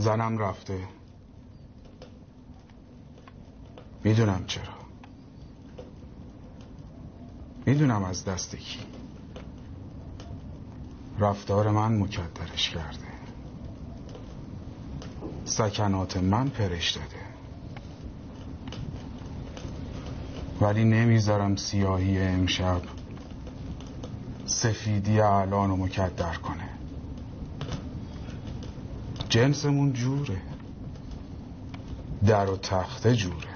زنم رفته. می‌دونم چرا. می‌دونم از دست کی. رفتار من مکدرش کرده. سکنات من پرش داده ولی نمی‌ذارم سیاهی امشب سفیدی الان مکدر کنه. جنسمون جوره. در و تخته جوره.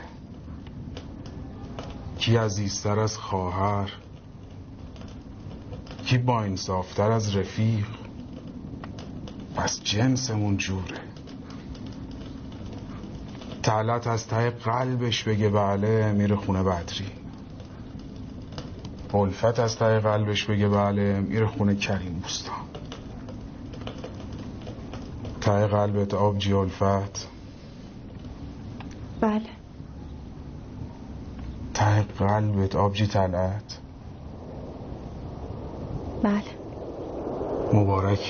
کی عزیزتر از خواهر کی با انصافتر از رفیق پس جنسمون جوره. تلت از ته قلبش بگه بله میره خونه بدری. الفت از ته قلبش بگه بله میره خونه کریم بوستان. ته قلبت آبجی الفت بله. ته قلبت آبجی تلت بله. مبارک.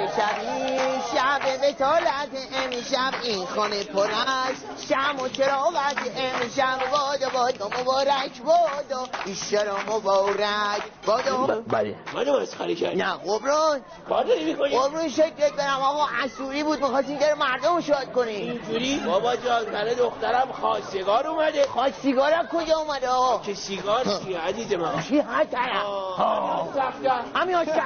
امشب شبی شب بتالت امشب این خانه پر است. شم و چراغت امشب باد باد مبارک باد ایشترا مبارک باد بله. منو مسخره کردی نه قبران. کار داری می‌کنی قبران شکلت برم. آقا حسوری بود می‌خواستیم در مردم رو شاد کنیم اینجوری؟ بابا جان برای دخترم خواستگار اومده. خواست سیگار از کجا اومده آقا؟ که سیگار چیه عزیز من؟ چی هر طرف سفتر همین ها شکل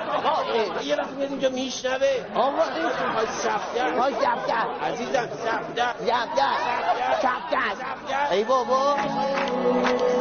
خجالت یه وقت میاد اینجا میشنوه؟ آقا این های سفتر های دفتر عزیزم سفتر دفتر دفتر ای بابا.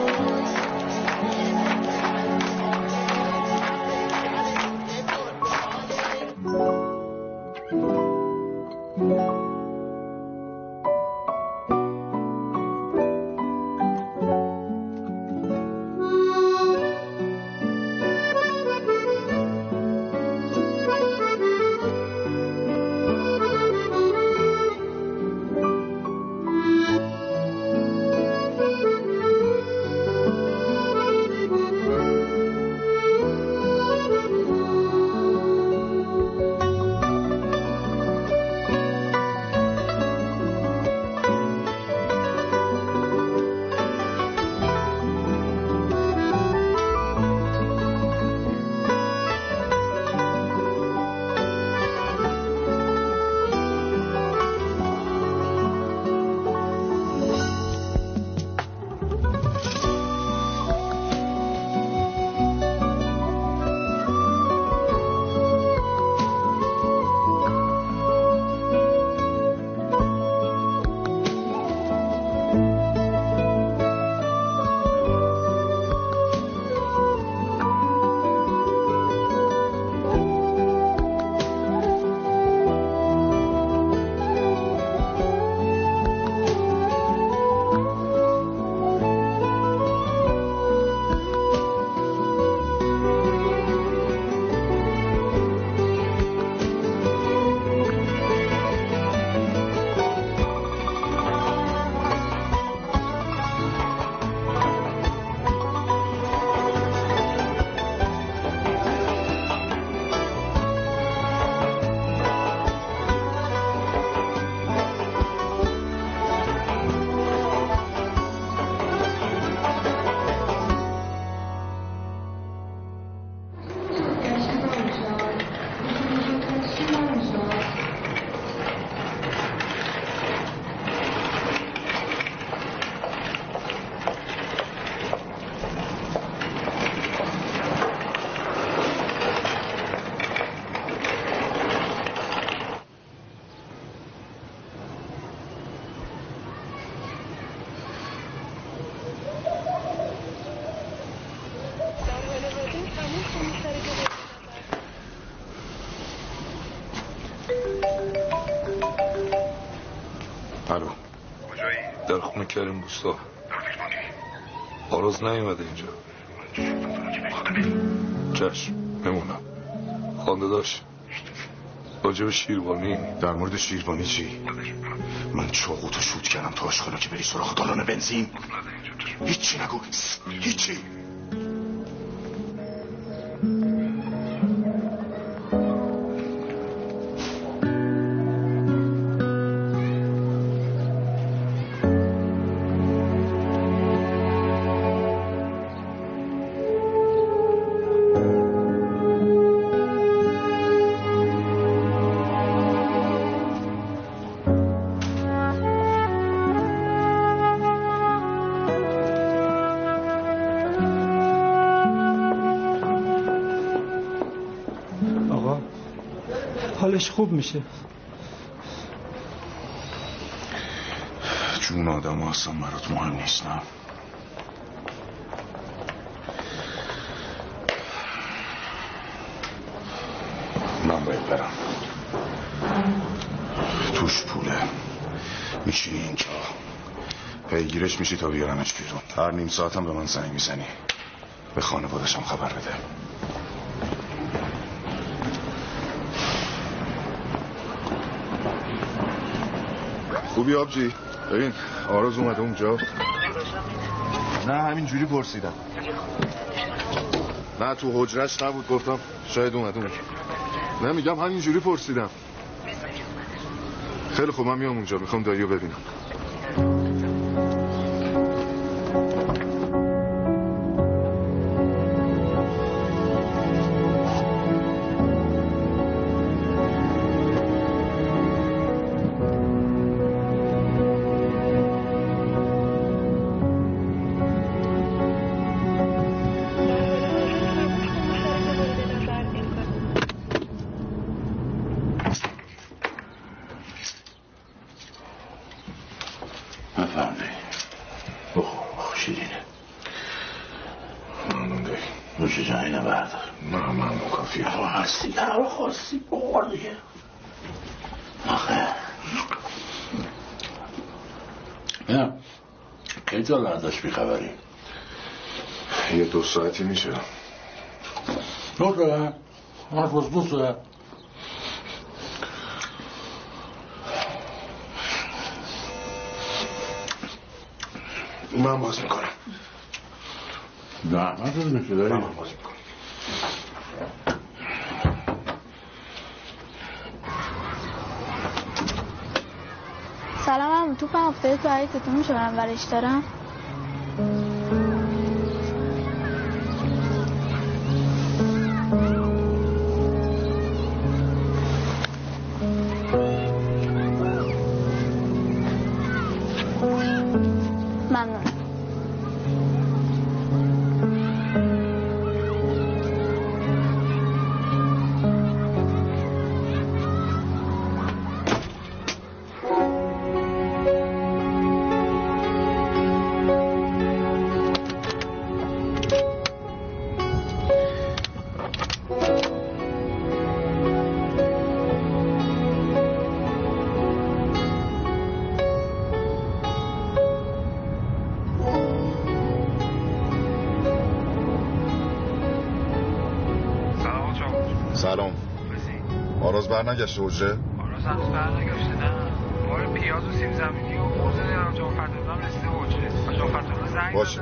مانی آراز نیومده اینجا چشم بمونم خانده داشت راجب شیروانی در مورد شیروانی چی؟ من چاقوتو شوت کردم تو آشخانا که بری سراغ دالان بنزین هیچی نگو هیچی حالش خوب میشه. جون آدم اصلا برات مهم نیست نه من باید برم. توش پوله. میشینی اینجا. پیگیرش میشی تا بیارمش بیرون. هر نیم ساعتم به من زنگ می‌زنی. به خانوادشم خبر بده. خوبی آبجی؟ ببین آراز اومده اونجا. نه همین جوری پرسیدم. نه تو حجرش نبود گفتم شاید اومده اونجا نه میگم همین جوری پرسیدم. خیلی خوب من میام اونجا می‌خوام داییو ببینم. تا ازش بیخبری یه دو ساعتی میشه. دو ساعت حرف از دو ساعت من باز می‌کنم. زحمت میشه داری؟ من باز می‌کنم. سلام هم توپم افتاده تو حیطتون میشه برم ورش دارم. برنگشته حجره هنوز برنگشته نه بار پیاز و سیب زمینی و موزه دارم جا هم رسیده حجره جا فرزادم زنگ باشه.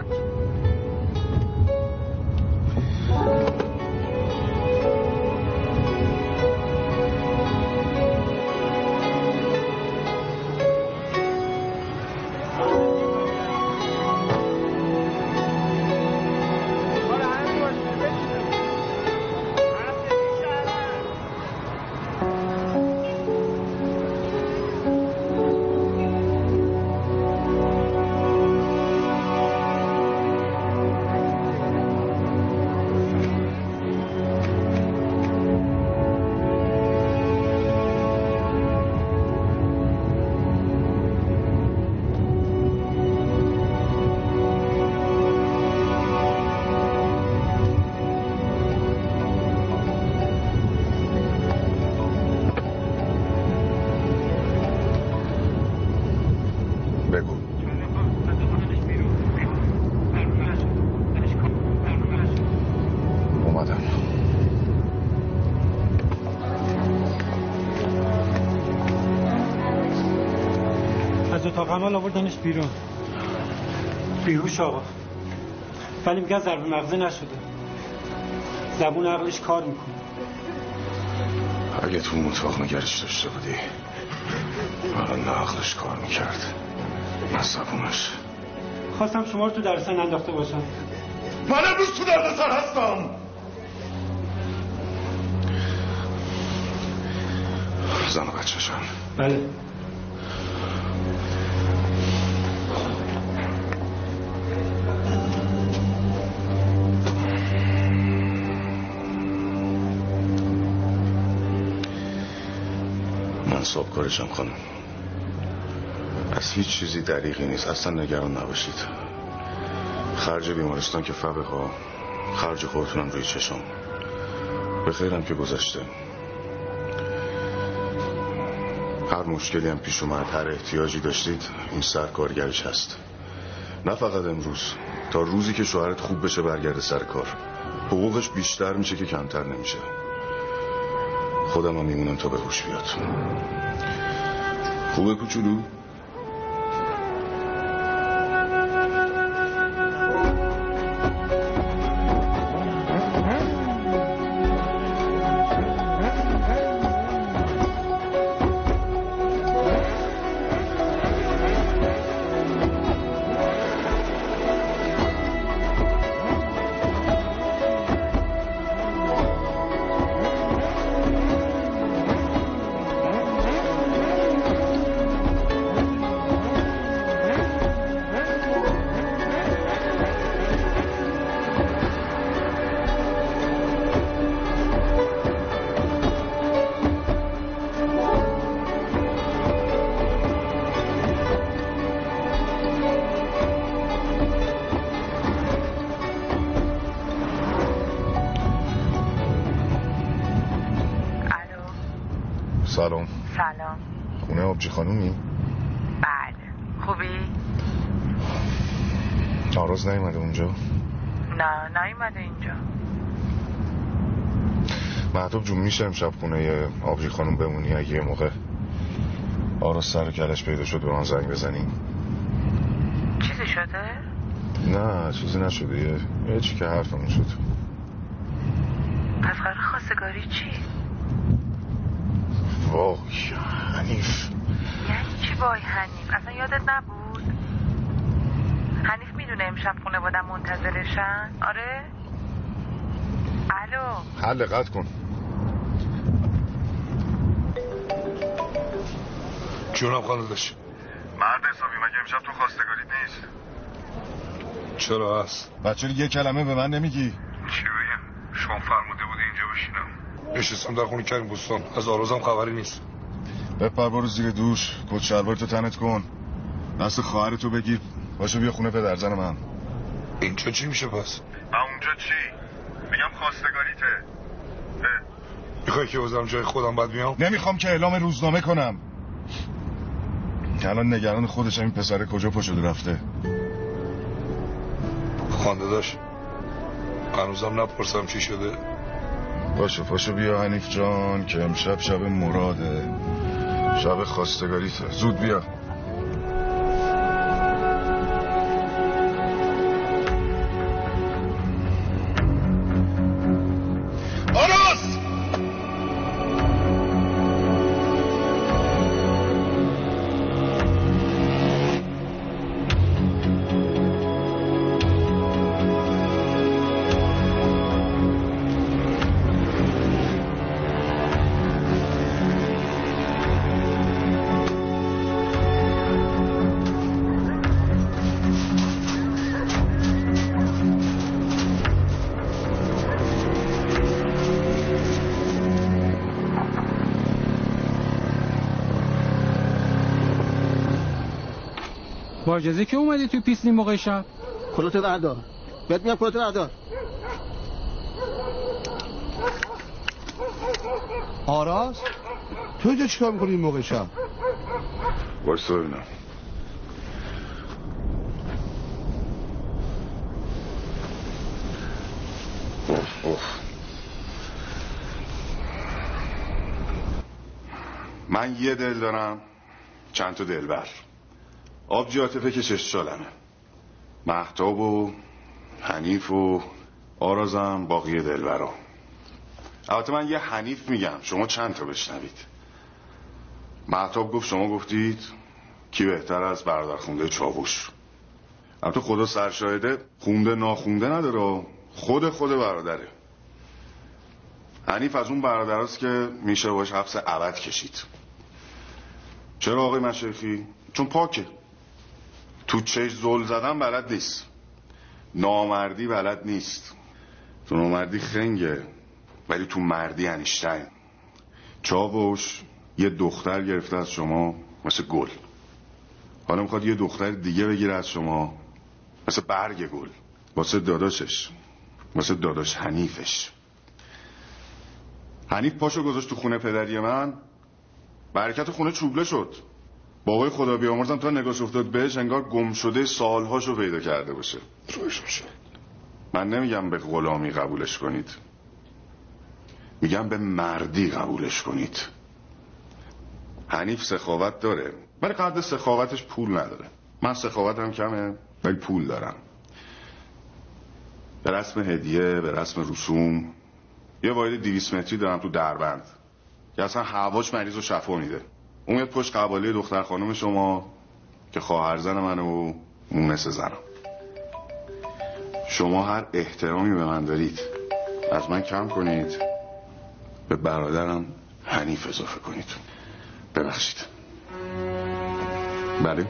عمل آوردنش بیرون. بیهوش آقا. ولی میگن ضرب مغزی نشده. زبون عقلش کار می‌کنه. اگه تو اون اتاق نگرش داشته بودی الان نه عقلش کار می‌کرد نه زبونش. خواستم شما رو تو درسن انداخته باشم. من امروز تو درد سر هستم. زن و بچهشم بله. صبح کارشم خانم از هیچ چیزی دریغی نیست. اصلا نگران نباشید. خرج بیمارستان که فبه ها خرج خودتونم روی چشم. به خیرم که گذشته. هر مشکلی هم پیش اومد هر احتیاجی داشتید این سر کارگرش هست. نه فقط امروز تا روزی که شوهرت خوب بشه برگرده سر کار. حقوقش بیشتر میشه که کمتر نمیشه. خودم هم میمونم تا به هوش بیاد. خوبه کوچولو؟ سلام. سلام. خونه آبجی خانومی؟ بله خوبی؟ ناراز نیومده اونجا؟ نه نیومده اینجا. محتوب جون میشه امشب خونه آبجی خانوم بمونی اگه یه موقع آراز سر و کلش پیدا شد به من زنگ بزنیم چیزی شده؟ نه چیزی نشده. یه یه چی که حرفمون شد. پس قرار خواستگاری چی؟ وای حنیف. یعنی چی وای حنیف؟ اصلا یادت نبود؟ حنیف می‌دونه امشب خونه بودم منتظرشن؟ آره؟ الو؟ حل قطع کن. جونم خانه داشت مرد حسابی مگه امشب تو خواستگاریت نیست؟ چرا هست؟ بچه یه کلمه به من نمیگی. چی بگم؟ شما فرموده بودی اینجا بشینم. نشستم در خونه کریم بستان از آرازم خبری نیست. بپر برو زیر دوش. کت شلوار تو تنت کن. دست خواهرتو بگیر. باشه بیا خونه پدرزن من. اینجا چی میشه پس؟ اونجا چی؟ میگم خواستگاریته. می‌خوای که بذارم جای خودم بعد بیام نمی‌خوام که اعلام روزنامه کنم. الان نگران خودشم این پسر کجا پا شده رفته. خانده داشت. هنوزم نپرسم چی شده. باشه پاشو بیا حنیف جان که امشب شب مراده. شب خواستگاریته زود بیا. اجازه که اومدی توی پیسنی موقع شب. کلوت بردار. بهت میگم کلوت بردار. آراز؟ تو اینجا چیکار می‌کنی این موقع شب؟ وایستا ببینم. من یه دل دارم چند تا دلبر. آبجی عاطفه که شش سالمه. محتاب و حنیف و آرازم باقی دلبرا. البته من یه حنیف میگم شما چند تا بشنوید؟ محتاب گفت شما گفتید کی بهتر از برادر خونده چاوش. البته خدا سرشاهده خونده ناخونده نداره خود خود برادره. حنیف از اون برادراست که میشه باش حبس عبد کشید. چرا آقای مشایخی؟ چون پاکه. تو چش زل زدن بلد نیست. نامردی بلد نیست. تو نامردی خنگه ولی تو مردی انیشتن چاوش یه دختر گرفته از شما مثل گل. حالا می‌خواد یه دختر دیگه بگیره از شما مثل برگ گل. واسه داداشش واسه داداش حنیفش. حنیف پاشو گذاشت تو خونه پدری من. برکت خونه چوبله شد. بابای خدا بیامرزم تا نگاش افتاد بهش انگار گم شده سالهاشو پیدا کرده باشه. روش باشه. من نمیگم به غلامی قبولش کنید. میگم به مردی قبولش کنید. حنیف سخاوت داره ولی قدر سخاوتش پول نداره. من سخاوتم کمه ولی پول دارم. به رسم هدیه به رسم رسوم. یه واحد دیویس متری دارم تو دربند. که اصلا هواش مریض و شفا میده. اون میاد پشت قباله دختر خانم شما که خواهر زن من و مونس زنم. شما هر احترامی به من دارید از من کم کنید به برادرم حنیف اضافه کنید. ببخشید. بله؟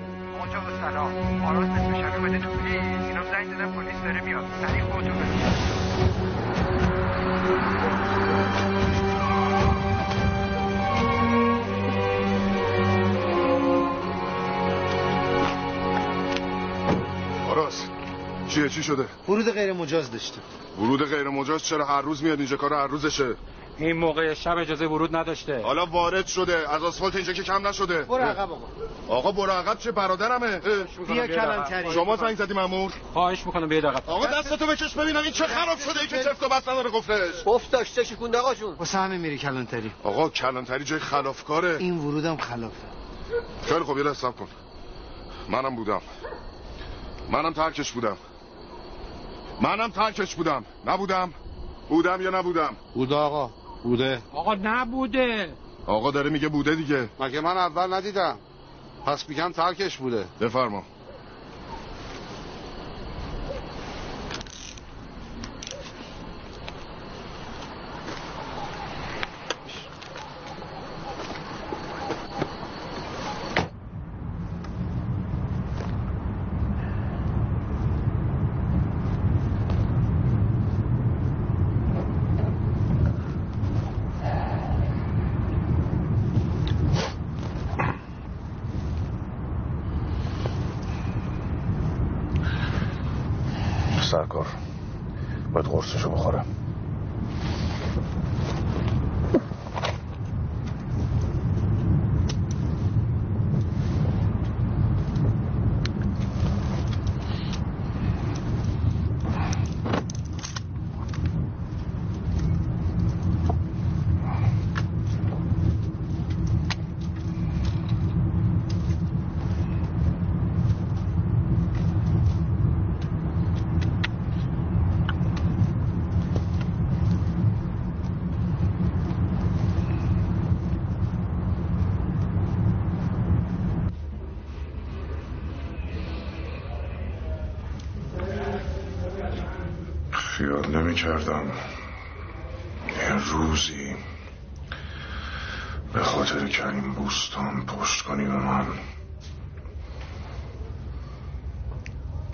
سلام. شبه بده تو پلیس. اینا زنگ زدن پلیس داره میاد. سریع خودتو چیه چی شده؟ ورود غیر مجاز داشته. ورود غیر مجاز چرا هر روز میاد اینجا کار هر روزشه؟ این موقع شب اجازه ورود نداشته. حالا وارد شده از آسفالت اینجا که کم نشده. برو عقب آقا. آقا برو عقب چه برادرمه. بیا کلانتری. شما زنگ زدی مامور. خواهش می‌کنم بیاید عقب. آقا دستتو بکش ببینم این چه خراب شده؟ این که چفت و بس نداره قفلش گفت داشته شکونده آقا جون. واسه همه میری کلانتری. آقا کلانتری جای خلافکاره. این ورودم خلافه خیلی خب یه لحظه صبر کن. منم بودم. منم ترکش بودم. منم ترکش بودم. نبودم. بودم یا نبودم؟ بوده آقا. بوده. آقا نبوده. آقا داره میگه بوده دیگه. مگه من اول ندیدم؟ پس میگم ترکش بوده. بفرما. خیال نمی کردم یه روزی به خاطر کریم بوستان پشت کنی به من.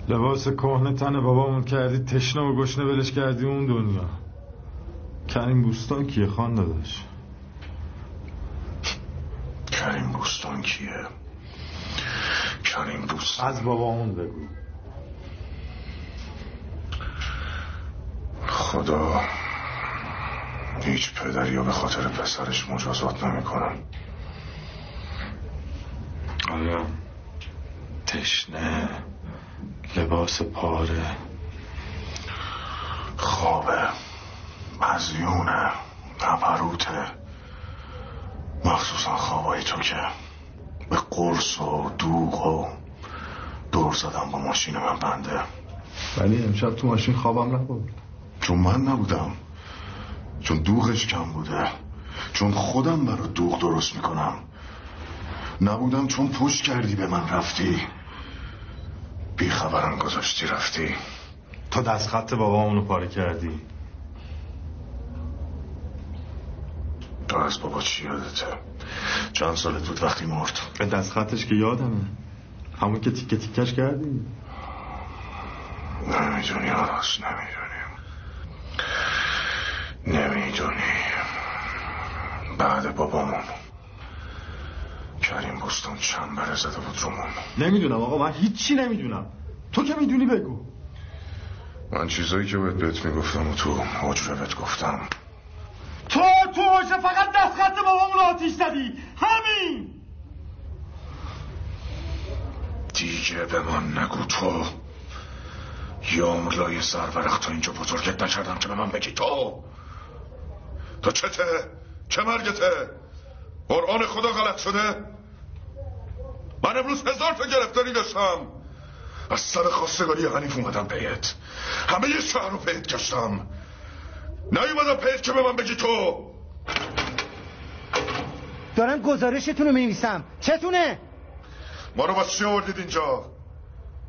لباس کهنه تن بابامون کردی تشنه و گشنه ولش کردی اون دنیا. کریم بوستان کیه خان داداش؟ کریم بوستان کیه؟ کریم بوستان. از بابامون بگو. خدا هیچ پدری رو به خاطر پسرش مجازات نمی‌کنن آیا تشنه لباس پاره؟ خوابه مزیونه نبروته. مخصوصا خوابای تو که به قرص و دوغ و دور زدم با ماشین من بنده. ولی امشب تو ماشین خوابم نبود. چون من نبودم چون دوغش کم بوده چون خودم برا دوغ درست می‌کنم. نبودم چون پشت کردی به من رفتی. بیخبرم گذاشتی رفتی. تا دست خط بابامونو پاره کردی. تو از بابا چی یادته؟ چند سالت بود وقتی مرد؟ به دست خطش که یادمه. همون که تیکه تیکش کردی. نمی‌دونی آراس نمی‌دونی. نمی‌دونی. بعد بابامون. کریم بستان چند بره زده بود رومون. نمی‌دونم آقا من هیچی نمی‌دونم. تو که می‌دونی بگو. من چیزایی که بهت بهت می‌گفتم و تو حجره بهت گفتم. تو تو حجره فقط دست خط بابامون آتیش زدی. همین. دیگه به من نگو تو. یا لای سرورخ تا اینجا بزرگت نکردم که به من بگی تو. تو چته چه مرگته قرآن خدا غلط شده؟ من امروز هزار تا گرفتاری داشتم. از سر خواستگاری حنیف اومدم پیت. همه یه شهر رو پیت گشتم نیومدم پیت که به من بگی تو. دارم گزارشتون رو می‌نویسم. چتونه؟ ما رو واسه چی آوردید اینجا؟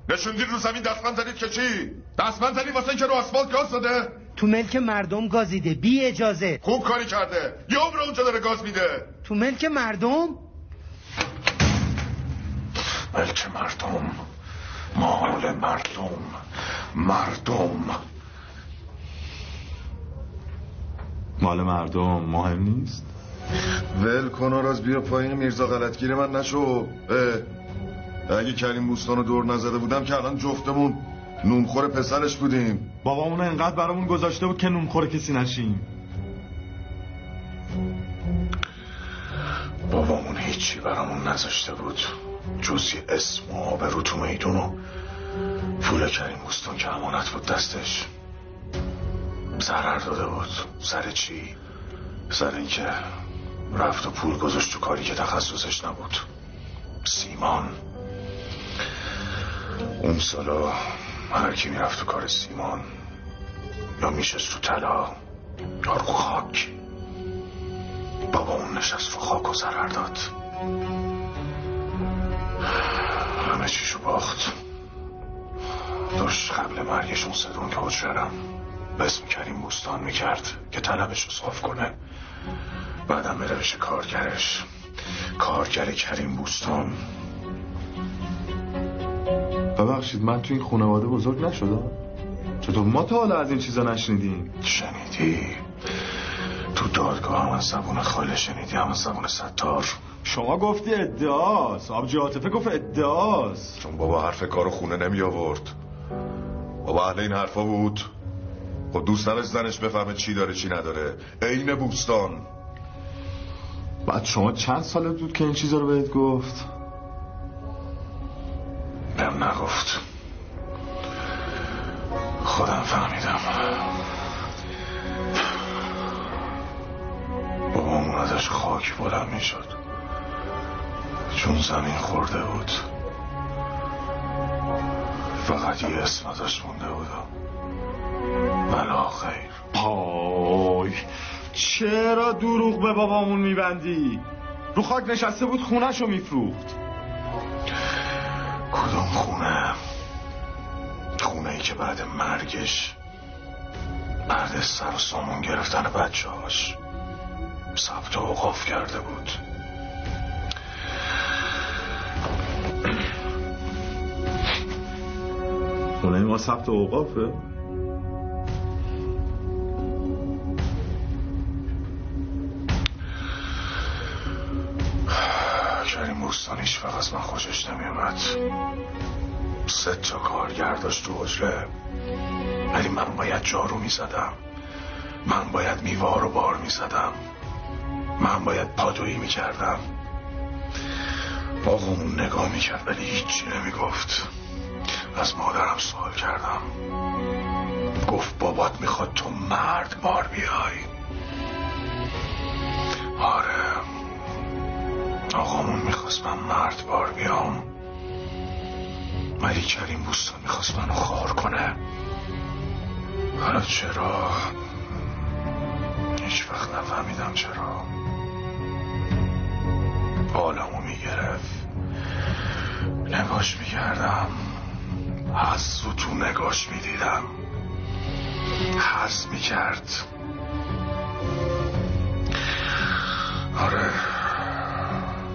نشوندید رو زمین دستمند زدید که چی؟ دستمند زدید واسه اینکه رو آسفالت گاز داده؟ تو ملک مردم گازیده بی اجازه. خوب کاری کرده. یه عمر اونجا داره گاز میده. تو ملک مردم؟ ملک مردم. مال مردم. مردم. مال مردم مهم نیست. ول کن راز بیا پایین. میرزا غلطگیر من نشو. اه. اگه کریم بوستان رو دور نزده بودم که الان جفتمون نونخور پسرش بودیم. بابامون انقدر برامون گذاشته بود که نونخور کسی نشیم. بابامون هیچی برامون نذاشته بود. جز یه اسم و آبرو تو میدون و پول کریم که امانت بود دستش. ضرر داده بود. سر چی؟ سر اینکه رفت و پول گذاشت تو کاری که تخصصش نبود. سیمان. اون سالا هر کی می‌رفت تو کار سیمان یا میشست تو طلا یا رو خاک. بابا اون نشست رو خاک و ضرر داد. همه چیشو باخت. داشت قبل مرگش اون صدون که حجرم اسم کریم بوستان می‌کرد که طلبش رو صاف کنه. بعدم بره بشه کارگرش. کارگر کریم بوستان ببخشید من تو این خانواده بزرگ نشدم. چطور؟ ما تا حالا از این چیزا نشنیدیم. شنیدی؟ تو دادگاه هم از زبون خاله شنیدی هم از زبون ستار. شما گفتی ادعاست. آبجی عاطفه گفت ادعاست. چون بابا حرف کارو خونه نمی آورد. بابا اهل این حرفا بود. خب دوست نداشت زنش بفهمه چی داره چی نداره. عین بوستان. بعد شما چند ساله بود که این چیزا رو بهت گفت؟ نگفت. خودم فهمیدم. بابامون ازش خاک بلند می‌شد. چون زمین خورده بود. فقط یه اسم ازش مونده بودم. بلا خیر. پای چرا دروغ به بابامون میبندی؟ رو خاک نشسته بود خونهشو میفروخت. کدوم خونه. خونه ای که بعد مرگش بعد سر سامون گرفتن بچه هاش ثبت اوقاف کرده بود. خونه ما ثبت اوقافه. بوستانیش فقط از من خوشش نمیومد سه تا کارگر داشت تو حجره ولی من باید جارو می‌زدم. من باید میوار و بار می‌زدم. من باید پادویی می‌کردم. آقامون نگاه می‌کرد ولی هیچی نمی‌گفت. از مادرم سوال کردم. گفت بابات می‌خواد تو مرد بار بیای. آره. آقامون می‌خواست من مرد بار بیام. ولی کریم بوستان می‌خواست منو خار کنه. حالا چرا؟ هیچ وقت نفهمیدم چرا. بالامو می‌گرفت. نگاش می‌کردم. و تو نگاش می‌دیدم. حس می‌کرد. آره.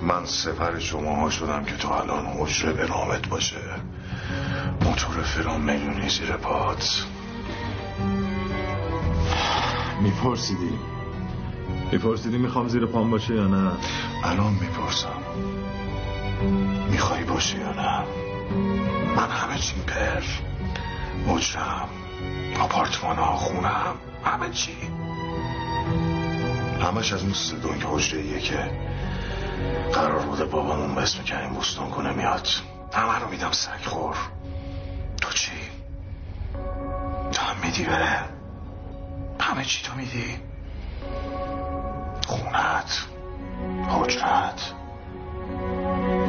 من سپر شما ها شدم که تو الان حجره به نامت باشه. موتور فرام میلیونی زیر پات. میپرسیدی؟ میپرسیدی می‌خوام زیر پام باشه یا نه؟ الان می‌پرسم. می‌خوای باشه یا نه؟ من همه چیم پر. مجرم آپارتمان ها خونم همه چی. همش از اون سدون که حجره که قرار بوده بابامون به اسم کریم بوستون کنه میاد. همه رو میدم سگ خور. تو چی؟ تو هم میدی بره؟ همه چی تو میدی؟ خونت حجرت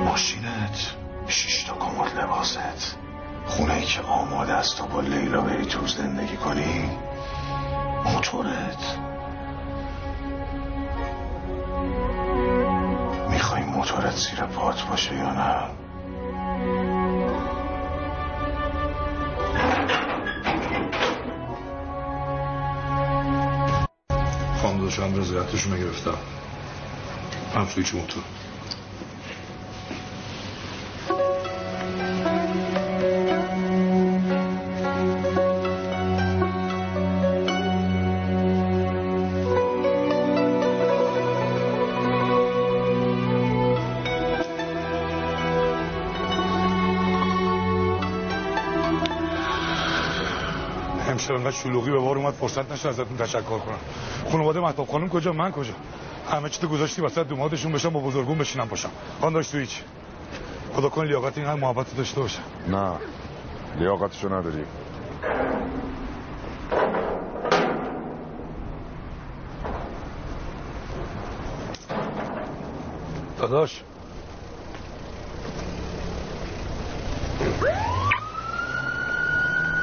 ماشینت شش تا کمد لباست. خونه ای که آماده است تو با لیلا بری تو زندگی کنی موتورت. موتورت زیر پات باشه یا نه؟ خانم دو چند رضایتشون گرفتم. هم سویچ موتور امشب انقدر شلوغی به بار اومد فرصت نشد ازتون تشکر کنم. خانواده مهتاب خانم کجا؟ من کجا؟ همه چی تو گذاشتی وسط دوماتشون بشم با بزرگون بشینم باشم خان داشت تو هیچ. خدا کن لیاقت این هم محبت داشته باشه. نه. لیاقتشو نداری. داداش.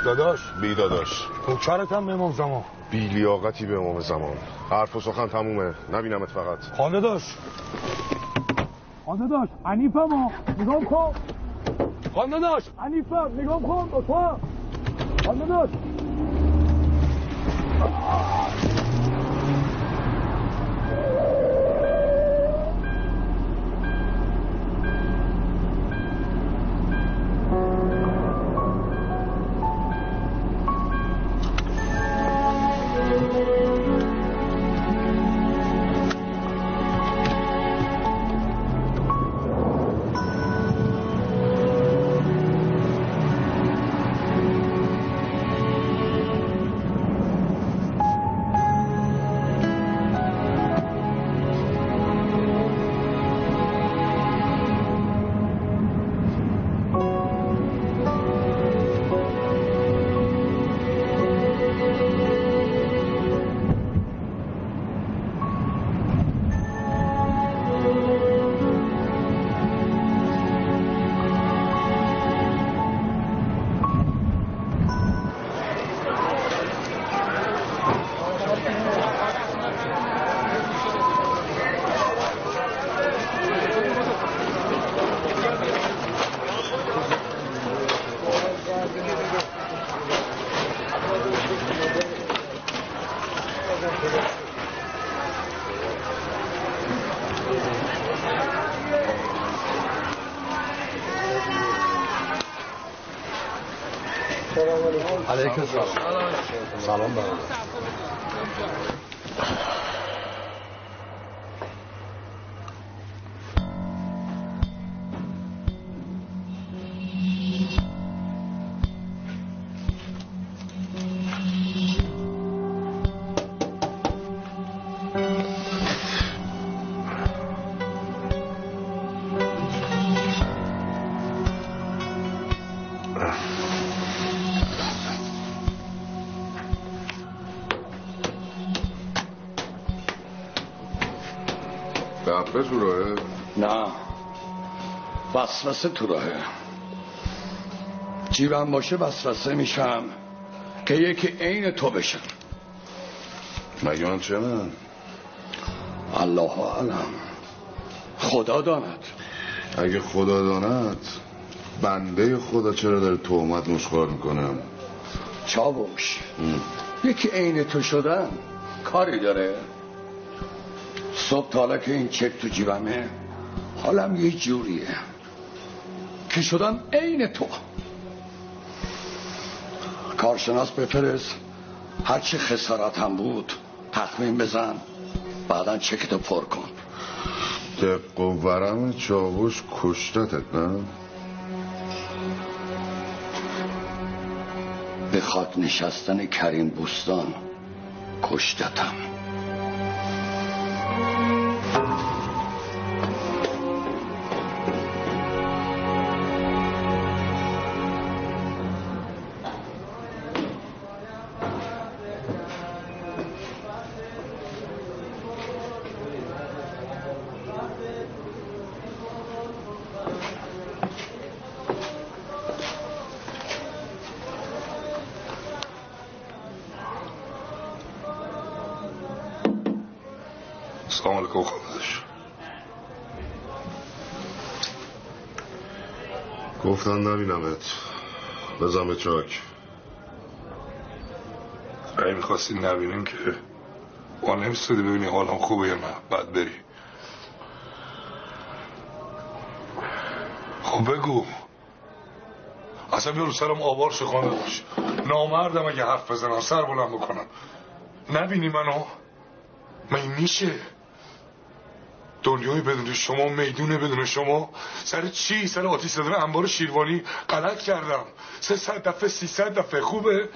داداش؟ بی داداش. نوکرت هم به امام زمان. بی لیاقتی به امام زمان. حرف و سخن تمومه. نبینمت فقط. خانه داشت. خانه داشت. حنیفم ها نگام کن. خانه داشت. حنیفم نگام کن. با تو خانه داشت. علیکم سلام سلام دبه تو راهه نه. وسوسه تو راهه جیبم باشه وسوسه میشم که یکی عین تو بشم مگه من چه من؟ الله علم خدا داند. اگه خدا داند بنده خدا چرا داره تهمت مشخار می‌کنم چاوش. یکی عین تو شدن کاری داره. صبح تالا که این چک تو جیبمه حالم یه جوریه. که شدن عین تو. کارشناس بفرست. هرچی خسارتم بود تخمین بزن. بعدا چکتو پر کن. دق و ورم چاوش کشتتت نه؟ به خاک نشستن کریم بوستان کشتتم. علیکم خودش. گفتن نبینمت. بزن به چاک. اگه می‌خواستی نبینیم که با نمیستدی ببینی حالم خوبه یا نه بعد بری. خب بگو. اصلا بیا رو سرم آوار شخانده باش نامردم اگه حرف بزنم سر بلند بکنم. نبینی منو؟ من میشه؟ دنیای بدون شما می‌دونه بدون شما. سر چی؟ سر آتیش زدن انبار شیروانی. غلط کردم. سه صد دفعه سی صد دفعه. خوبه؟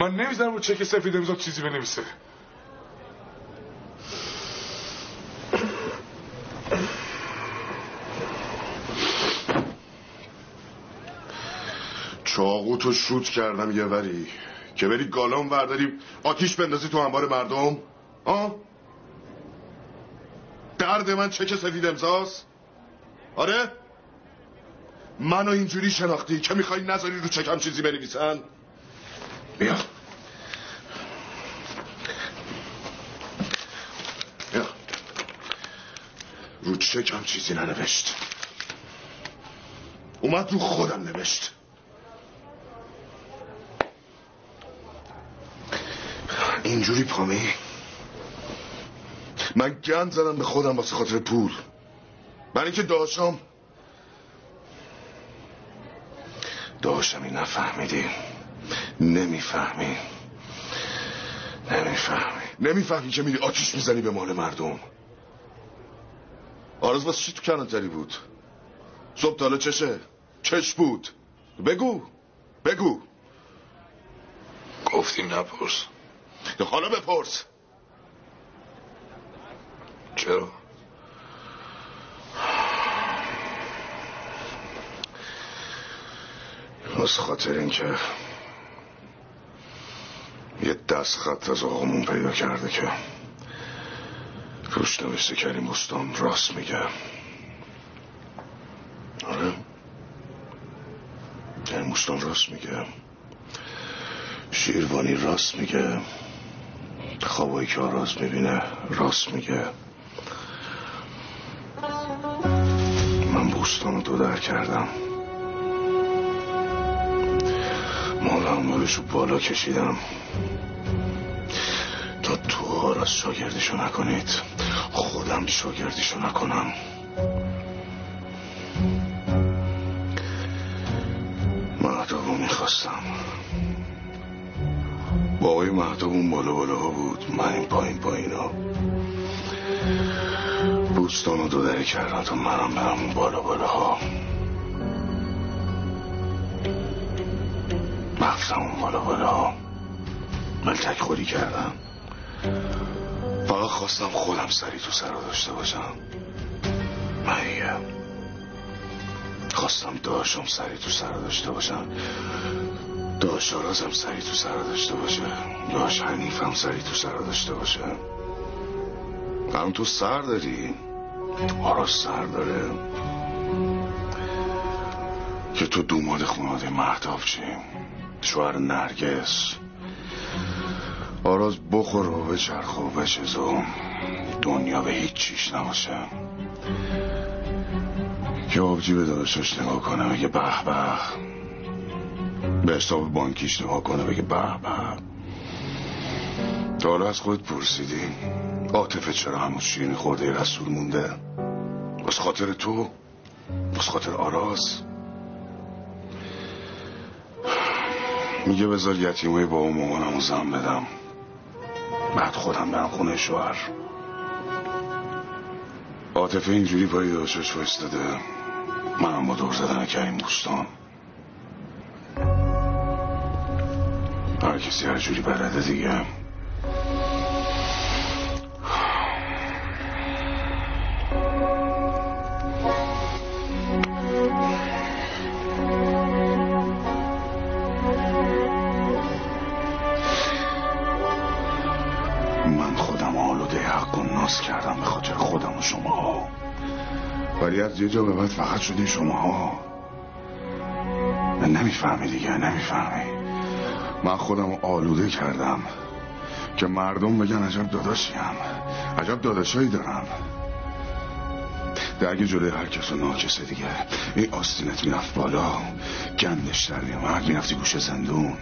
من نمی‌ذارم رو چک سفید امضا چیزی بنویسه. چاقو تو شوت کردم یه وری. که بری گالام برداری آتیش بندازی تو انبار مردم. آه؟ درد من چک سفید امضاست آره؟ منو اینجوری شناختی که می‌خوای نذاری رو چکم چیزی بنویسن؟ بیا. بیا. رو چکم چیزی ننوشت. اومد رو خودم نوشت. اینجوری پامی؟ من گند زدم به خودم واسه خاطر پول. برای اینکه داشتم. داشتم این نفهمیدی. نمی‌فهمی. نمی‌فهمی. نمی‌فهمی که میری آتیش می‌زنی به مال مردم. آرز واسه چی تو کلانتری بود؟ صبح تالا چشه؟ چش بود. بگو. بگو. گفتی نپرس. حالا بپرس. چرا؟ از خاطر اینکه یه دست خط از آقامون پیدا کرده که روش نوشته کریم بستان راست میگه. آره؟ کریم بستان راست میگه. شیروانی راست میگه. خوابایی که آراز می‌بینه راست میگه. رو دو در کردم. اموالش رو بالا کشیدم. تا تو آراز شاگردیشو نکنید خودم شاگردیشو نکنم. مهدابو می‌خواستم. با آقای مهداب اون بالا بالا ها بود. من این پایین پایین ها بوستان رو دو دری کردم تا منم برم اون بالا بالا ها رفتم اون بالا بالا ها ملتک خوری کردم. فقط خواستم خودم سری تو سر داشته باشم. من خواستم داشتم سری تو سر داشته باشم. داش آرازم سری تو سر داشته باشه. داش حنیفم سری تو سر داشته باشه. هم تو سر داری؟ آراز سر داره. که تو دوماد خوناده محتاب چی؟ شوهر نرگس. آراز بخور و بچرخ و بچز و دنیا به هیچ چیش نباشه. که آبجی به داداشش نگاه کنه بگه به به. به حساب بانکیش نگاه کنه بگه به به. تا از خودت پرسیدی؟ عاطفه چرا همون شیرینی خورده رسول مونده؟ بس خاطر تو بس خاطر آراز. میگه بذار یتیمای با اون مامانمو زن بدم. بعد خودم برم خونه شوهر. عاطفه اینجوری پای داشتش وستده منم با دور زدن کریم بوستان هر کسی هر جوری بلده دیگه. یه جا به بعد فقط شدین شما. ها نمی‌فهمی دیگه نمی‌فهمی. من خودم آلوده کردم که مردم بگن عجب داداشیم عجب داداشایی دارم. درگه جلوی هر کس و ناکسه دیگه. این آستینت می‌رفت بالا. گندش در میومد می‌رفتی گوش زندون.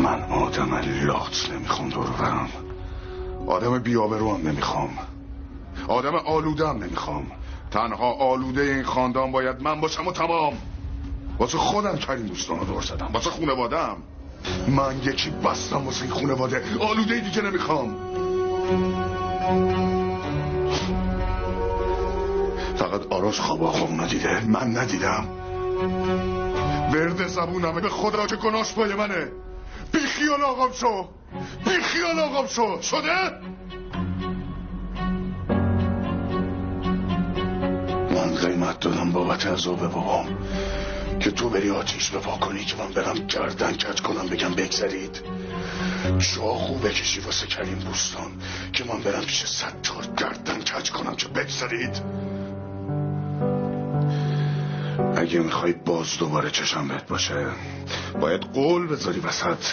من آدم لات نمی‌خوام دور برم آدم بیابرو هم نمی‌خوام. آدم آلوده هم نمی‌خوام. تنها آلوده این خاندان باید من باشم و تمام. واسه خودم کریم دوستان رو دور زدم. واسه خونوادم من یکی بستم واسه این خونواده. آلوده دیگه نمی‌خوام. فقط آراز خواب آقا دیده من ندیدم. ورد زبونمه به خدا که گناش پای منه. بی خیال آقام شو. بی خیال آقام شو. شده؟ من قیمت دادم بابت عذاب بابام. که تو بری آتیش بپا کنی که من برم گردن کج کنم بگم بگذرید. چاقو بکشی واسه کریم بوستان که من برم پیش ستار گردن کج کنم که بگذرید. اگه می‌خوای باز دوباره چشم بهت باشه باید قول بذاری وسط.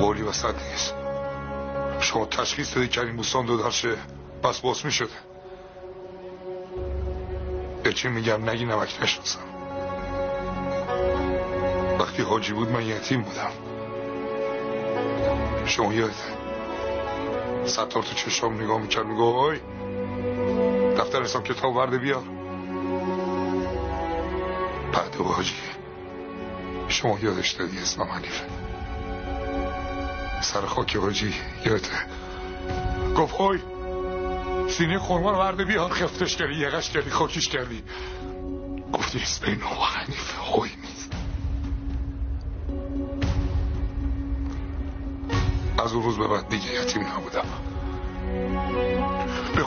قولی وسط نیست. شما تشخیص دادی کریم بوستان دو درشه پس باس می شده به چی میگم؟ نگی نمک نشناسم. وقتی حاجی بود من یتیم بودم. شما یادت؟ ستار تو چشام نگاه می‌کرد میگو آی دفتر حساب کتاب ورده بیار بعد حاجی شما یادش دادی اسمم حنیفه؟ سر خاک حاجی یادته گفت های سینه خورما رو ورده بیار خفتش کردی یقش کردی خاکیش کردی. گفتی اسم این آقا حنیفه های نیست. از اون روز به بعد دیگه یتیم نبودم.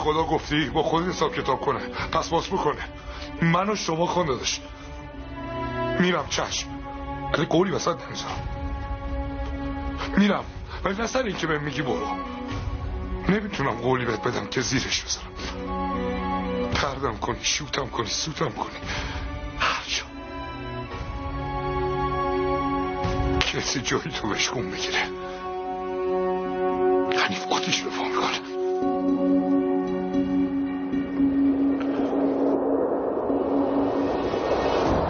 خدا گفتی با خود حساب کتاب کنه. پس باز بکنه من و شما خونده داشت میرم چشم. ولی قولی وسط نمی‌ذارم میرم. ولی نه سر که به میگی برو. نمی‌تونم قولی بهت بدم که زیرش بذارم. پردم کنی شوتم کنی سوتم کنی. هر جا. کسی جایی تو بشکون بگیره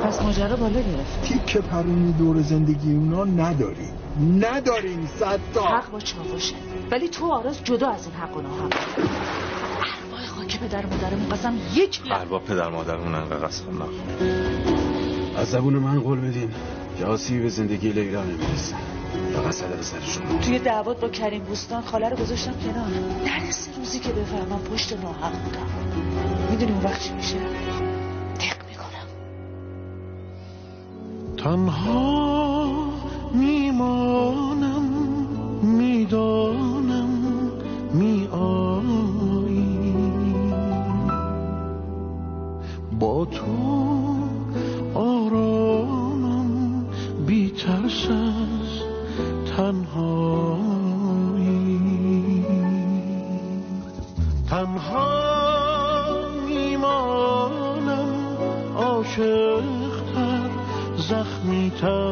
پس ماجرا بالا گرفت تیک پرونی دور زندگی اونا نداریم. نداریم صد تا. حق با چاوشه. ولی تو آراز جدا از این حق و ناحق. ارواح خاک پدر مادرمون قسم یک ارواح پدر مادرمون انقدر قسم نخور از زبون من قول بدین. که آسیبی به زندگی لیلا نمی‌رسه فقط صدق سر شما. توی دعوت با کریم بوستان خاله رو گذاشتم کنار. نرسه روزی که بفهمم پشت ناحق بودم. می‌دونی اون وقت چی میشه؟ تنها میمانم می‌دانم میآیی. با تو آرامم بی ترس از تنهایی. تنها return.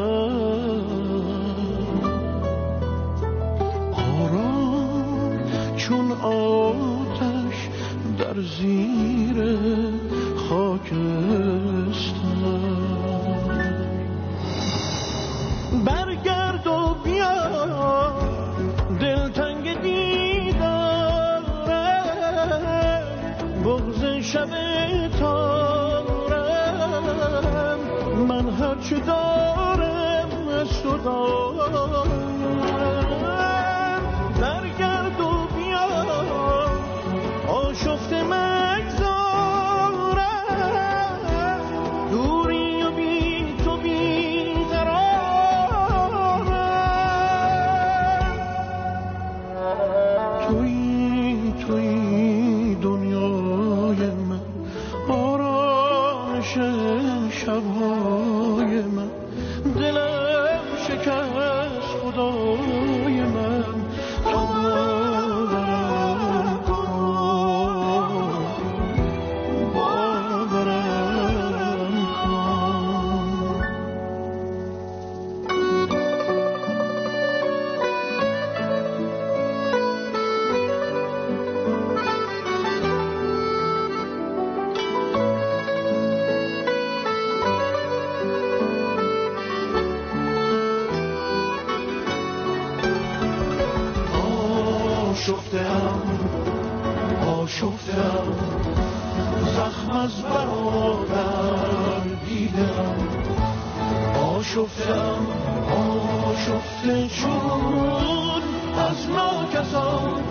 از برادر دیدم. آشفتم آشفته چون از ناکسان